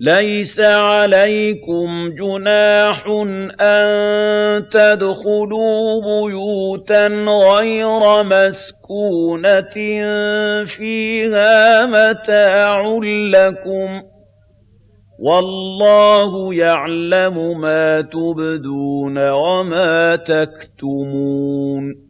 لَيْسَ عَلَيْكُمْ جُنَاحٌ أَن تَدْخُلُوا بُيُوتًا غَيْرَ مَسْكُونَةٍ فِيهَا مَتَاعٌ لَّكُمْ ۚ وَاللَّهُ يَعْلَمُ مَا تُبْدُونَ وَمَا تَكْتُمُونَ